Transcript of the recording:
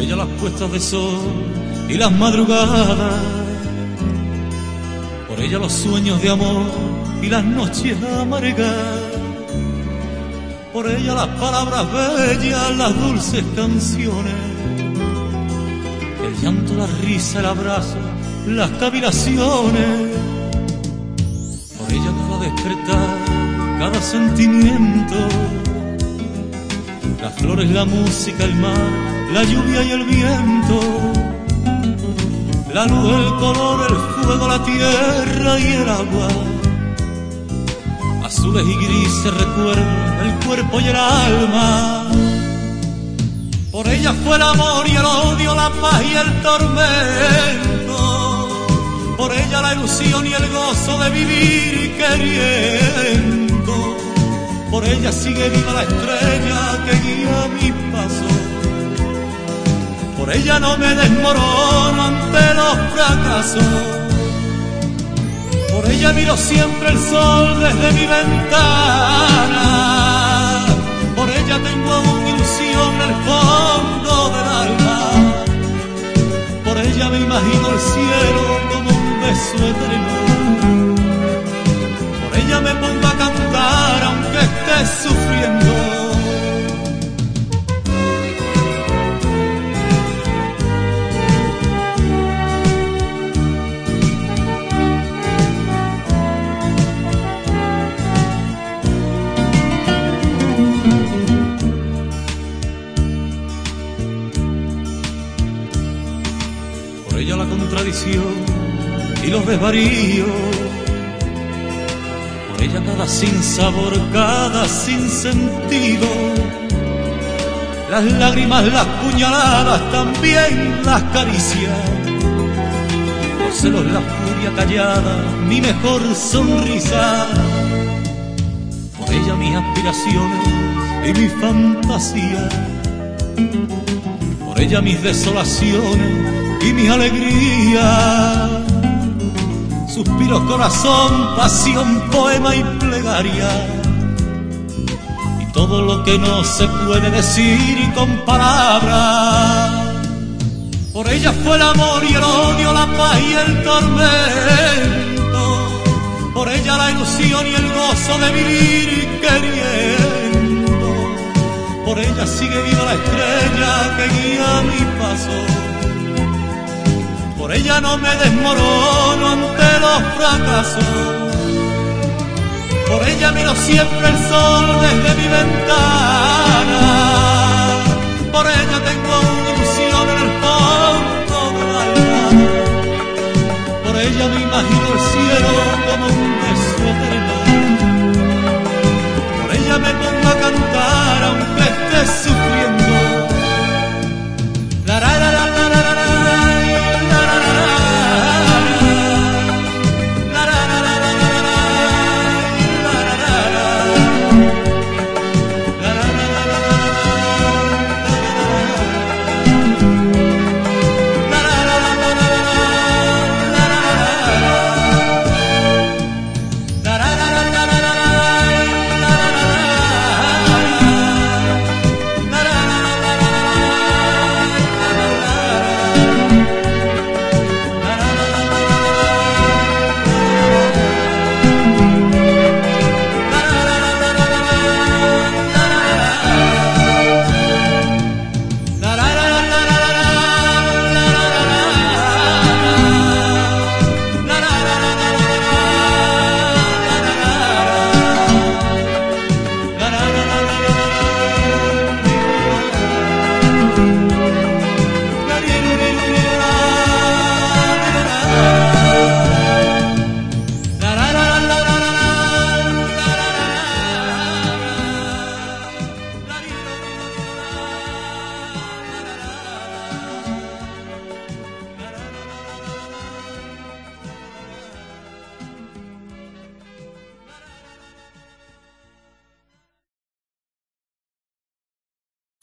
ella las puestas de sol y las madrugadas, por ella los sueños de amor y las noches amargas, por ella las palabras bellas, las dulces canciones, el llanto, la risa, el abrazo, las cavilaciones, por ella cada despertar, cada sentimiento, las flores, la música, el mar, la lluvia y el viento, la luz, el color, el fuego, la tierra y el agua, azules y grises recuerdan el cuerpo y el alma. Por ella fue el amor y el odio, la paz y el tormento. Por ella la ilusión y el gozo de vivir queriendo. Por ella sigue viva la estrella que guía mi paso. Por ella no me desmorono ante los fracasos. Por ella miro siempre el sol desde mi ventana. Por ella tengo aún ilusión en el fondo del alma. Por ella me imagino el cielo como un beso eterno. Ella la contradicción y los desvaríos. Por ella cada sinsabor, cada sinsentido. Las lágrimas, las puñaladas, también las caricias. Los celos, la furia callada, mi mejor sonrisa. Por ella mis aspiraciones y mi fantasía. Por ella mis desolaciones y mis alegrías. Suspiros, corazón, pasión, poema y plegaria. Y todo lo que no se puede decir con palabras. Por ella fue el amor y el odio, la paz y el tormento. Por ella la ilusión y el gozo de vivir queriendo. Sigue viva la estrella que guía mi paso. Por ella no me desmorono ante los fracasos. Por ella miro siempre el sol desde mi ventana. Por ella tengo